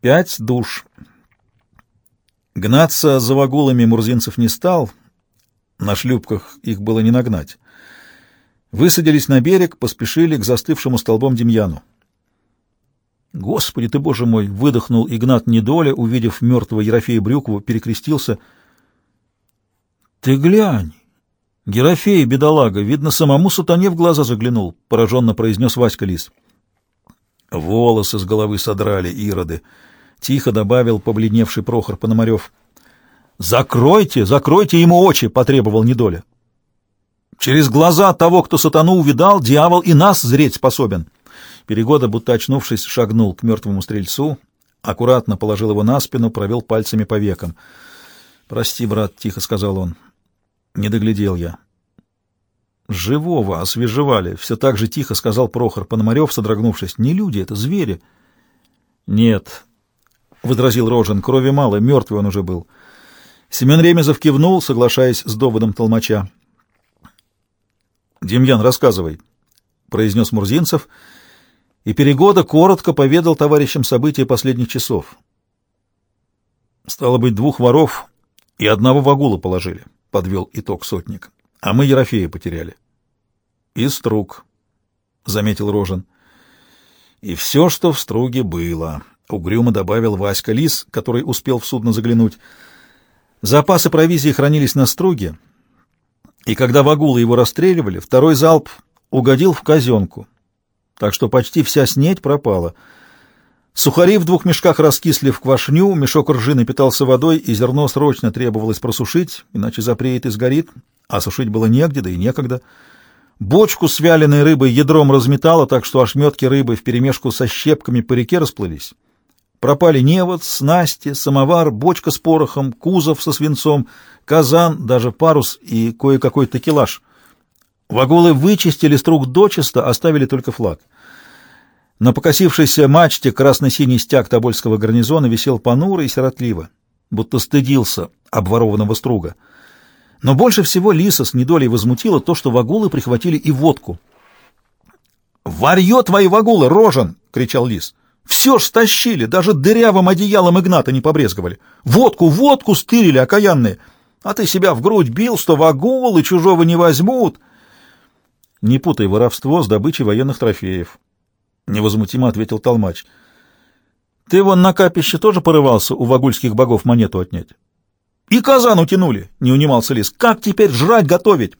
Пять душ. Гнаться за вагулами мурзинцев не стал, на шлюпках их было не нагнать. Высадились на берег, поспешили к застывшему столбом Демьяну. «Господи ты, боже мой!» — выдохнул Игнат Недоля, увидев мертвого Ерофея Брюкову, перекрестился. «Ты глянь! Ерофей, бедолага, видно, самому сатане в глаза заглянул», — пораженно произнес Васька Лис. Волосы с головы содрали ироды. Тихо добавил побледневший Прохор Пономарев. «Закройте, закройте ему очи!» — потребовал Недоля. «Через глаза того, кто сатану увидал, дьявол и нас зреть способен». Перегода, будто очнувшись, шагнул к мертвому стрельцу, аккуратно положил его на спину, провел пальцами по векам. «Прости, брат», — тихо сказал он. «Не доглядел я». «Живого освежевали», — все так же тихо сказал Прохор Пономарев, содрогнувшись. «Не люди, это звери». «Нет», — возразил Рожен, — «крови мало, мертвый он уже был». Семен Ремезов кивнул, соглашаясь с доводом толмача. «Демьян, рассказывай», — произнес Мурзинцев, — и Перегода коротко поведал товарищам события последних часов. «Стало быть, двух воров и одного вагула положили», — подвел итог сотник. «А мы Ерофея потеряли». «И струг», — заметил Рожен. «И все, что в струге было», — угрюмо добавил Васька Лис, который успел в судно заглянуть. Запасы провизии хранились на струге, и когда вагулы его расстреливали, второй залп угодил в казенку, так что почти вся снедь пропала. Сухари в двух мешках раскисли в квашню, мешок ржи напитался водой, и зерно срочно требовалось просушить, иначе запреет и сгорит, а сушить было негде, да и некогда. Бочку с вяленой рыбой ядром разметало, так что ошметки рыбы вперемешку со щепками по реке расплылись. Пропали невод, снасти, самовар, бочка с порохом, кузов со свинцом, казан, даже парус и кое-какой такелаж. Вагулы вычистили струк дочисто, оставили только флаг. На покосившейся мачте красно-синий стяг Тобольского гарнизона висел понуро и сиротливо, будто стыдился обворованного струга. Но больше всего Лиса с недолей возмутило то, что вагулы прихватили и водку. «Варье твои вагулы, рожен!» — кричал Лис. «Все ж стащили, даже дырявым одеялом Игната не побрезговали. Водку, водку стырили, окаянные! А ты себя в грудь бил, что вагулы чужого не возьмут!» «Не путай воровство с добычей военных трофеев», — невозмутимо ответил Толмач. «Ты вон на капище тоже порывался у вагульских богов монету отнять?» «И казан утянули!» — не унимался лис. «Как теперь жрать готовить?»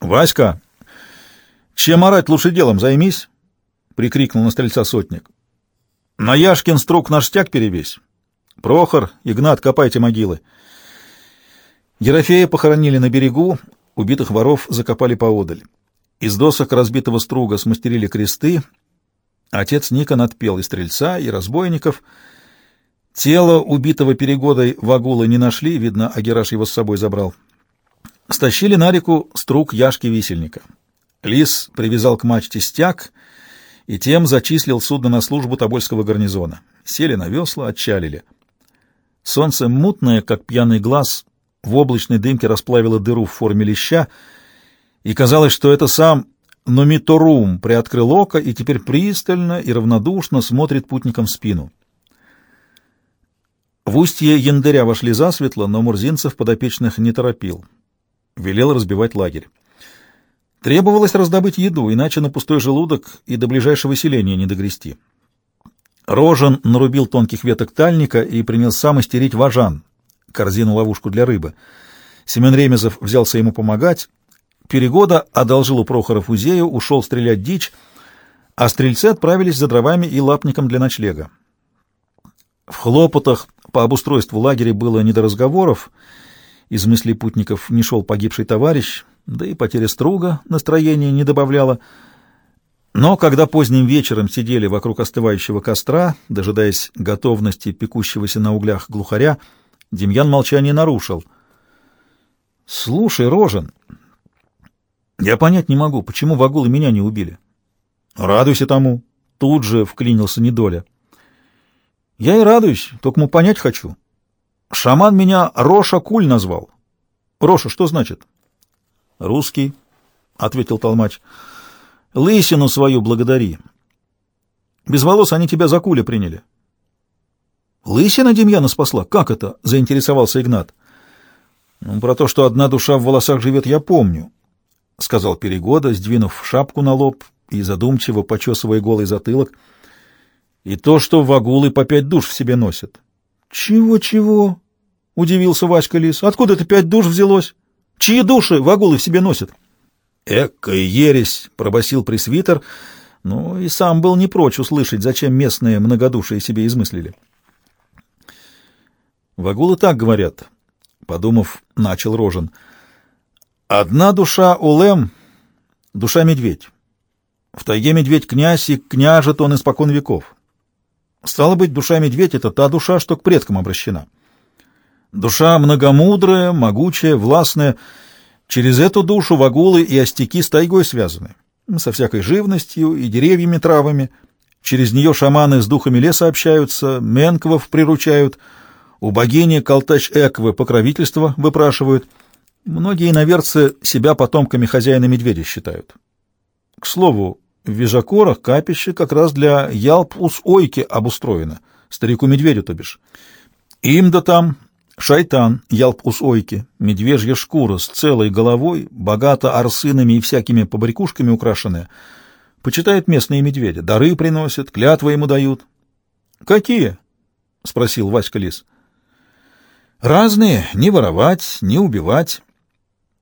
«Васька, чем орать лучше делом займись!» — прикрикнул на стрельца сотник. «На Яшкин струк наш стяг перевесь. Прохор, Игнат, копайте могилы». Ерофея похоронили на берегу, убитых воров закопали поодаль. Из досок разбитого струга смастерили кресты. Отец Никон отпел и стрельца, и разбойников. Тело убитого перегодой вагула не нашли, видно, Агераш его с собой забрал. Стащили на реку струг Яшки-висельника. Лис привязал к мачте стяг и тем зачислил судно на службу Тобольского гарнизона. Сели на весла, отчалили. Солнце мутное, как пьяный глаз, в облачной дымке расплавило дыру в форме леща, и казалось, что это сам Номиторум приоткрыл око и теперь пристально и равнодушно смотрит путникам в спину. В устье яндаря вошли засветло, но Мурзинцев подопечных не торопил. Велел разбивать лагерь. Требовалось раздобыть еду, иначе на пустой желудок и до ближайшего селения не догрести. Рожен нарубил тонких веток тальника и принялся мастерить важан, корзину-ловушку для рыбы. Семен Ремезов взялся ему помогать, Перегода одолжил у Прохора фузею, ушел стрелять дичь, а стрельцы отправились за дровами и лапником для ночлега. В хлопотах по обустройству лагеря было не до разговоров, из мыслей путников не шел погибший товарищ, да и потеря струга настроения не добавляла. Но когда поздним вечером сидели вокруг остывающего костра, дожидаясь готовности пекущегося на углях глухаря, Демьян молчание нарушил. — Слушай, Рожен, я понять не могу, почему вагулы меня не убили. Радуйся тому. Тут же вклинился недоля. Я и радуюсь, только понять хочу. Шаман меня Роша Куль назвал. Роша что значит? Русский, ответил толмач. Лысину свою благодари. Без волос они тебя за куля приняли. Лысина Демьяна спасла? Как это? — заинтересовался Игнат. Ну, про то, что одна душа в волосах живет, я помню, — сказал Перегода, сдвинув шапку на лоб и задумчиво почесывая голый затылок. И то, что вагулы по пять душ в себе носят. Чего-чего? — удивился Васька Лис. — Откуда это пять душ взялось? Чьи души вагулы в себе носят? — Экая ересь! — пробасил пресвитер, ну и сам был не прочь услышать, зачем местные многодушие себе измыслили. Вагулы так говорят, — подумав, начал Рожен. Одна душа улем, душа медведь. В тайге медведь князь, и княжет он испокон веков. Стало быть, душа медведь — это та душа, что к предкам обращена. Душа многомудрая, могучая, властная. Через эту душу вагулы и остяки с тайгой связаны, со всякой живностью и деревьями, травами. Через нее шаманы с духами леса общаются, менквов приручают, у богини Калтач-Эквы покровительство выпрашивают. Многие иноверцы себя потомками хозяина медведя считают. К слову, в Вижакорах капище как раз для Ялп-Ус-Ойки обустроено, старику-медведю, то бишь. Им да там шайтан Ялп-Ус-Ойки, медвежья шкура с целой головой, богато арсынами и всякими побрякушками украшенная, почитает местные медведя, дары приносят, клятвы ему дают. — Какие? — спросил Васька Лис. — Разные, не воровать, не убивать.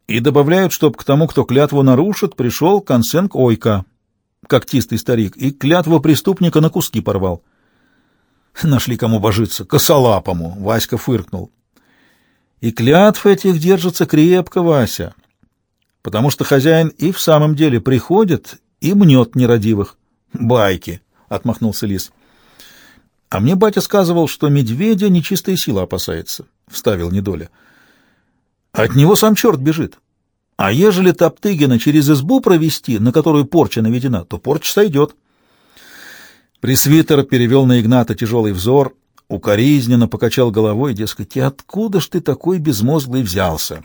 И добавляют, чтоб к тому, кто клятву нарушит, пришел Консенк Ойка когтистый старик, и клятву преступника на куски порвал. Нашли кому божиться, косолапому, Васька фыркнул. И клятв этих держится крепко, Вася, потому что хозяин и в самом деле приходит и мнет нерадивых. Байки, — отмахнулся лис. — А мне батя сказывал, что медведя нечистая сила опасается, — вставил недоля. — От него сам черт бежит. А ежели Топтыгина через избу провести, на которую порча наведена, то порча сойдет. Пресвитер перевел на Игната тяжелый взор, укоризненно покачал головой, дескать, и откуда ж ты такой безмозглый взялся?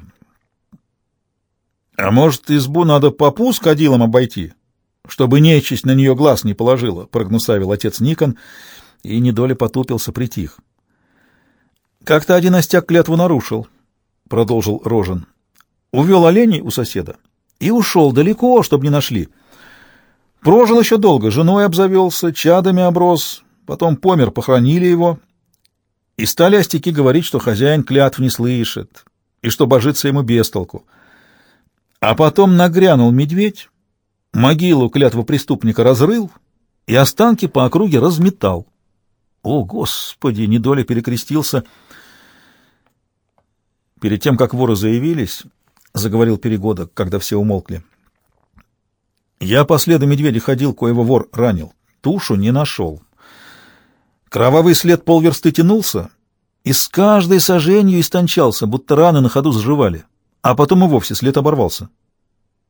— А может, избу надо попу с кадилом обойти, чтобы нечисть на нее глаз не положила? — прогнусавил отец Никон, и недоля потупился, притих. — Как-то один остяк клятву нарушил, — продолжил Рожен увел оленей у соседа и ушел далеко, чтобы не нашли. Прожил еще долго, женой обзавелся, чадами оброс, потом помер, похоронили его, и стали остяки говорить, что хозяин клятв не слышит, и что божится ему без толку. А потом нагрянул медведь, могилу клятву преступника разрыл и останки по округе разметал. О, Господи, недоля перекрестился. Перед тем, как воры заявились, — заговорил Перегодок, когда все умолкли. «Я по следу медведя ходил, коего вор ранил. Тушу не нашел. Кровавый след полверсты тянулся, и с каждой соженью истончался, будто раны на ходу заживали, а потом и вовсе след оборвался».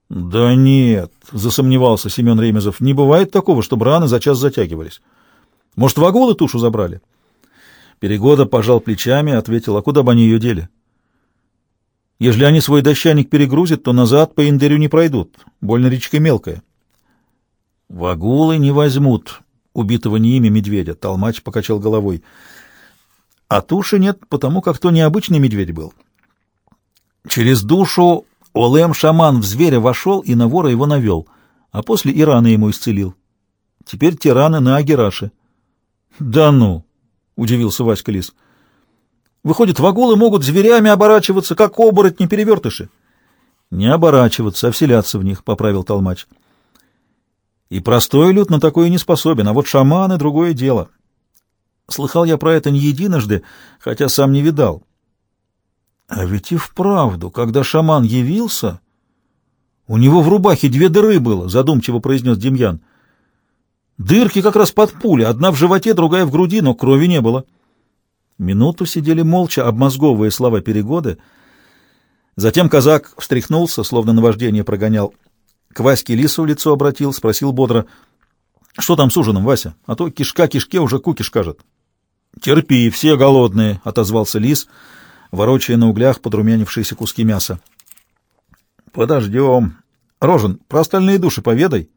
«Да нет», — засомневался Семен Ремезов, — «не бывает такого, чтобы раны за час затягивались. Может, вагулы тушу забрали?» Перегода пожал плечами, ответил, «А куда бы они ее дели?» Ежели они свой дощаник перегрузят, то назад по Индырю не пройдут. Больно речка мелкая. Вагулы не возьмут убитого не ими медведя. Толмач покачал головой. А туши нет, потому как то необычный медведь был. Через душу Олем-шаман в зверя вошел и на вора его навел, а после и раны ему исцелил. Теперь те раны на Агераше. — Да ну! — удивился Васька Лис. — Выходит, вагулы могут зверями оборачиваться, как оборотни-перевертыши. — Не оборачиваться, а вселяться в них, — поправил толмач. И простой люд на такое не способен, а вот шаманы — другое дело. Слыхал я про это не единожды, хотя сам не видал. А ведь и вправду, когда шаман явился, у него в рубахе две дыры было, — задумчиво произнес Демьян. Дырки как раз под пули, одна в животе, другая в груди, но крови не было. — Минуту сидели молча, обмозговывая слова перегоды. Затем казак встряхнулся, словно наваждение прогонял. К Ваське Лису лицо обратил, спросил бодро, «Что там с ужином, Вася? А то кишка кишке уже кукиш кажет». «Терпи, все голодные», — отозвался Лис, ворочая на углях подрумянившиеся куски мяса. «Подождем. Рожен, про остальные души поведай».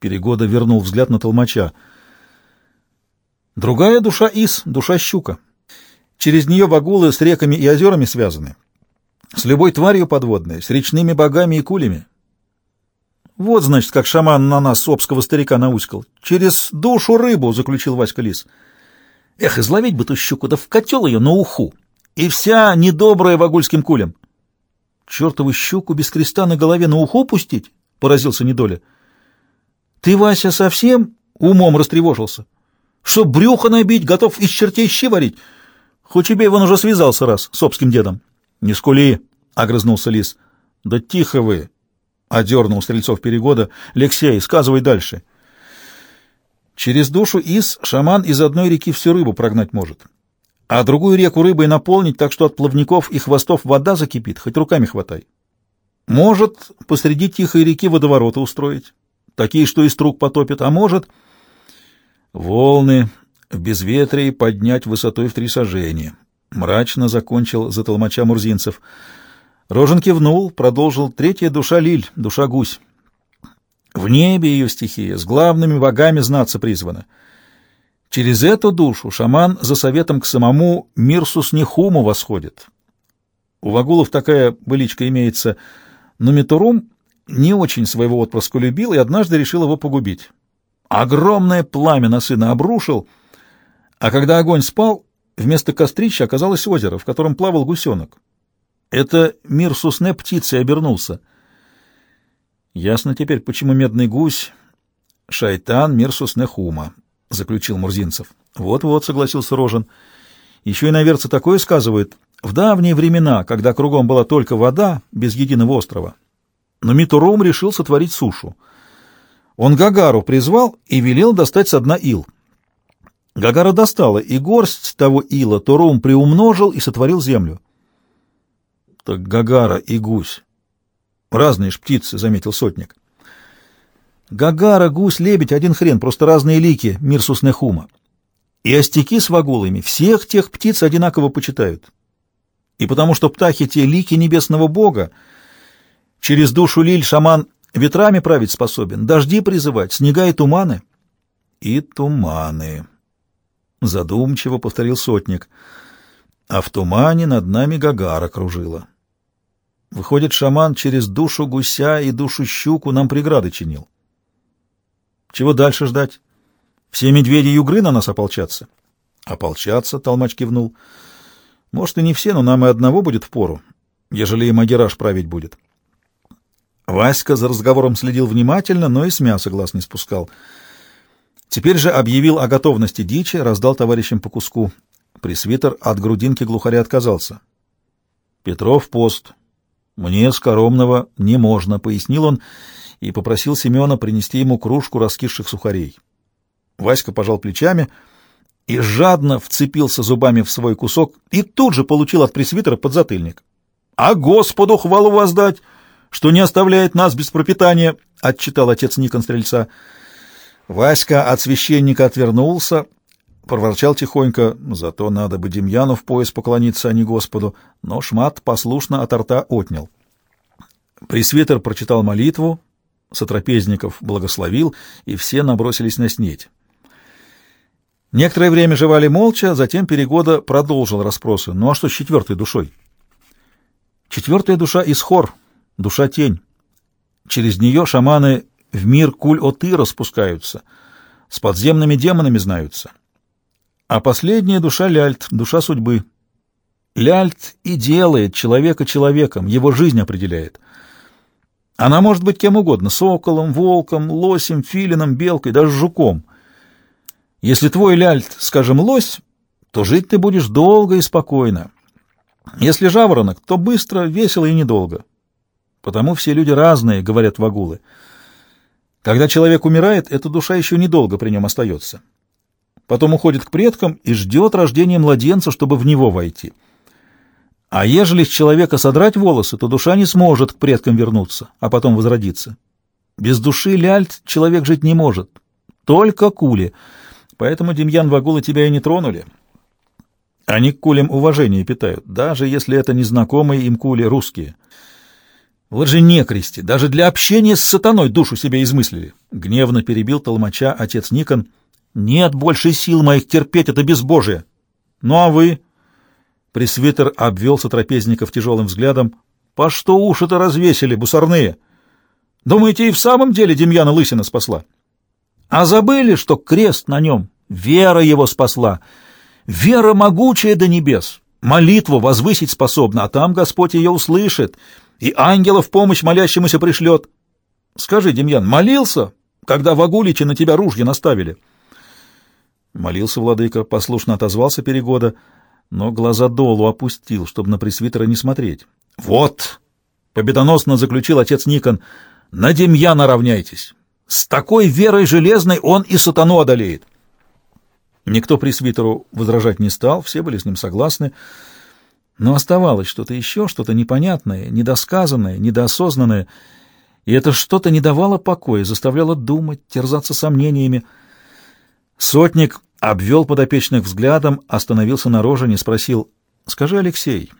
Перегода вернул взгляд на толмача. «Другая душа Ис, душа щука. Через нее вагулы с реками и озерами связаны. С любой тварью подводной, с речными богами и кулями. Вот, значит, как шаман на нас обского старика науськал. Через душу рыбу, — заключил Васька Лис. Эх, изловить бы ту щуку, да в котел ее на уху. И вся недобрая вагульским кулем. Чертову щуку без креста на голове на уху пустить? — поразился Недоля. Ты, Вася, совсем умом растревожился? Что брюхо набить, готов из чертей щи варить? Хоть убей, он уже связался раз с обским дедом. — Не скули, — огрызнулся лис. — Да тихо вы, — одернул Стрельцов Перегода. — Лексей, сказывай дальше. Через душу Ис шаман из одной реки всю рыбу прогнать может, а другую реку рыбой наполнить, так что от плавников и хвостов вода закипит, хоть руками хватай. Может посреди тихой реки водовороты устроить, такие, что и струк потопит, а может волны в безветрии поднять высотой в три сажения. Мрачно закончил за толмача Мурзинцев — Рожен кивнул, продолжил «Третья душа Лиль, душа гусь». В небе ее стихия, с главными богами знаться призвана. Через эту душу шаман за советом к самому Мирсус Нехуму восходит. У вагулов такая быличка имеется, но Митурум не очень своего отпрыска любил и однажды решил его погубить. Огромное пламя на сына обрушил, а когда огонь спал, вместо кострища оказалось озеро, в котором плавал гусенок. Это мир сусне птицы обернулся. Ясно теперь, почему медный гусь — шайтан мир сусне хума, — заключил Мурзинцев. Вот-вот, — согласился Рожен. Еще и наверцы такое сказывают. В давние времена, когда кругом была только вода, без единого острова, но Митурум решил сотворить сушу. Он Гагару призвал и велел достать со дна ил. Гагара достала, и горсть того ила Турум приумножил и сотворил землю. Так Гагара и гусь. Разные ж птицы, — заметил сотник. Гагара, гусь, лебедь — один хрен, просто разные лики, мир Суснехума. И остяки с вагулами всех тех птиц одинаково почитают. И потому что птахи те лики небесного бога, через душу лиль шаман ветрами править способен, дожди призывать, снега и туманы. И туманы, — задумчиво повторил сотник, — а в тумане над нами Гагара кружила. Выходит, шаман через душу гуся и душу щуку нам преграды чинил. Чего дальше ждать? Все медведи югры на нас ополчатся? Ополчаться, толмач кивнул. Может, и не все, но нам и одного будет впору, ежели и Магераж править будет. Васька за разговором следил внимательно, но и с мяса глаз не спускал. Теперь же объявил о готовности дичи, раздал товарищам по куску. Пресвитер от грудинки глухаря отказался. Петров пост, «Мне скоромного не можно», — пояснил он и попросил Семена принести ему кружку раскисших сухарей. Васька пожал плечами и жадно вцепился зубами в свой кусок и тут же получил от пресвитера подзатыльник. «А Господу хвалу воздать, что не оставляет нас без пропитания», — отчитал отец Никон Стрельца. Васька от священника отвернулся, проворчал тихонько, зато надо бы Демьяну в пояс поклониться, а не Господу, но шмат послушно от рта отнял. Пресвитер прочитал молитву, сотрапезников благословил, и все набросились на снеть. Некоторое время жевали молча, затем Перегода продолжил расспросы. Ну а что с четвертой душой? Четвертая душа — Исхор, душа-тень. Через нее шаманы в мир Куль-Оты распускаются, с подземными демонами знаются. А последняя душа Ляльт, душа судьбы. Ляльт и делает человека человеком, его жизнь определяет. Она может быть кем угодно — соколом, волком, лосем, филином, белкой, даже жуком. Если твой ляльт, скажем, лось, то жить ты будешь долго и спокойно. Если жаворонок, то быстро, весело и недолго. Потому все люди разные, говорят вагулы. Когда человек умирает, эта душа еще недолго при нем остается потом уходит к предкам и ждет рождения младенца, чтобы в него войти. А ежели с человека содрать волосы, то душа не сможет к предкам вернуться, а потом возродиться. Без души ляльт человек жить не может, только кули. Поэтому, Демьян, вагулы тебя и не тронули. Они к кулям уважение питают, даже если это незнакомые им кули русские. Вот же некрести, даже для общения с сатаной душу себе измыслили. Гневно перебил толмача отец Никон — нет больше сил моих терпеть это безбожие. Ну а вы? Пресвитер обвел сотрапезников тяжелым взглядом. «По что уши-то развесили, бусарные? Думаете, и в самом деле Демьяна Лысина спасла? А забыли, что крест на нем, вера его спасла. Вера могучая до небес, молитву возвысить способна, а там Господь ее услышит, и ангела в помощь молящемуся пришлет. Скажи, Демьян, молился, когда в Агуличе на тебя ружья наставили?» Молился владыка, послушно отозвался Перегода, но глаза долу опустил, чтобы на пресвитера не смотреть. «Вот!» — победоносно заключил отец Никон. «На Демьяна равняйтесь! С такой верой железной он и сатану одолеет!» Никто пресвитеру возражать не стал, все были с ним согласны, но оставалось что-то еще, что-то непонятное, недосказанное, недоосознанное, и это что-то не давало покоя, заставляло думать, терзаться сомнениями. Сотник обвел подопечных взглядом, остановился на рожине, спросил, «Скажи, Алексей,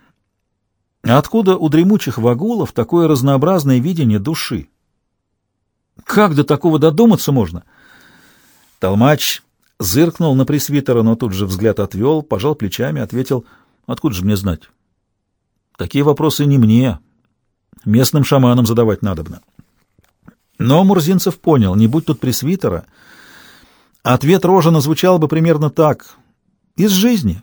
откуда у дремучих вагулов такое разнообразное видение души? Как до такого додуматься можно?» Толмач зыркнул на пресвитера, но тут же взгляд отвел, пожал плечами, ответил, «Откуда же мне знать?» «Такие вопросы не мне, местным шаманам задавать надобно». Но Мурзинцев понял, не будь тут пресвитера, — Ответ Рожина звучал бы примерно так. Из жизни.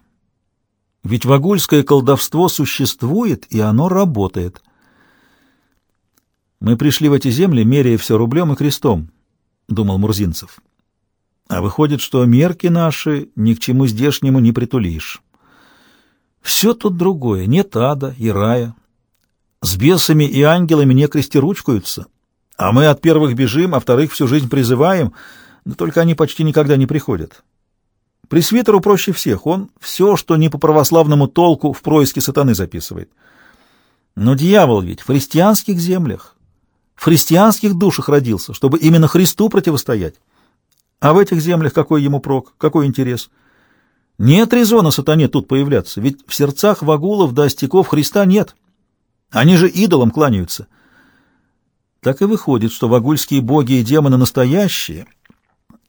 Ведь вагульское колдовство существует, и оно работает. Мы пришли в эти земли, меряя все рублем и крестом, — думал Мурзинцев. А выходит, что мерки наши ни к чему здешнему не притулишь. Все тут другое, нет ада и рая. С бесами и ангелами не крестиручкаются, а мы от первых бежим, а вторых всю жизнь призываем — но только они почти никогда не приходят. Пресвитеру проще всех, он все, что не по православному толку, в происки сатаны записывает. Но дьявол ведь в христианских землях, в христианских душах родился, чтобы именно Христу противостоять. А в этих землях какой ему прок, какой интерес? Нет резона сатане тут появляться, ведь в сердцах вагулов до остяков Христа нет. Они же идолам кланяются. Так и выходит, что вагульские боги и демоны настоящие —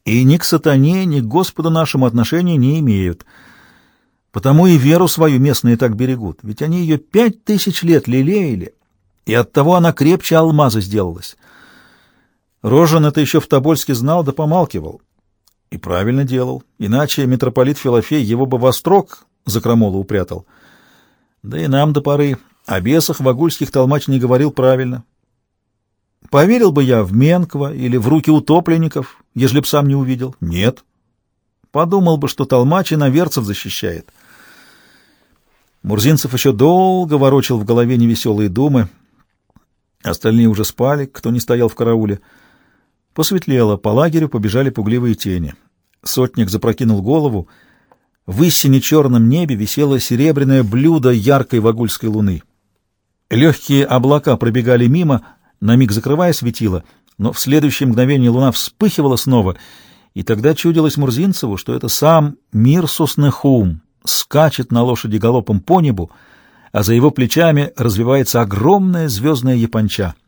и ни к сатане, ни к Господу нашему отношения не имеют. Потому и веру свою местные так берегут, ведь они ее пять тысяч лет лелеяли, и оттого она крепче алмаза сделалась. Рожен это еще в Тобольске знал да помалкивал. И правильно делал, иначе митрополит Филофей его бы во строк за крамолу упрятал. Да и нам до поры о бесах вагульских толмач не говорил правильно. Поверил бы я в Менква или в руки утопленников, ежели б сам не увидел? Нет. Подумал бы, что толмач иноверцев защищает. Мурзинцев еще долго ворочил в голове невеселые думы. Остальные уже спали, кто не стоял в карауле. Посветлело, по лагерю побежали пугливые тени. Сотник запрокинул голову. В истине черном небе висело серебряное блюдо яркой вагульской луны. Легкие облака пробегали мимо, на миг закрывая светило, но в следующее мгновение луна вспыхивала снова, и тогда чудилось Мурзинцеву, что это сам мир Соснехум скачет на лошади галопом по небу, а за его плечами развивается огромная звездная японча —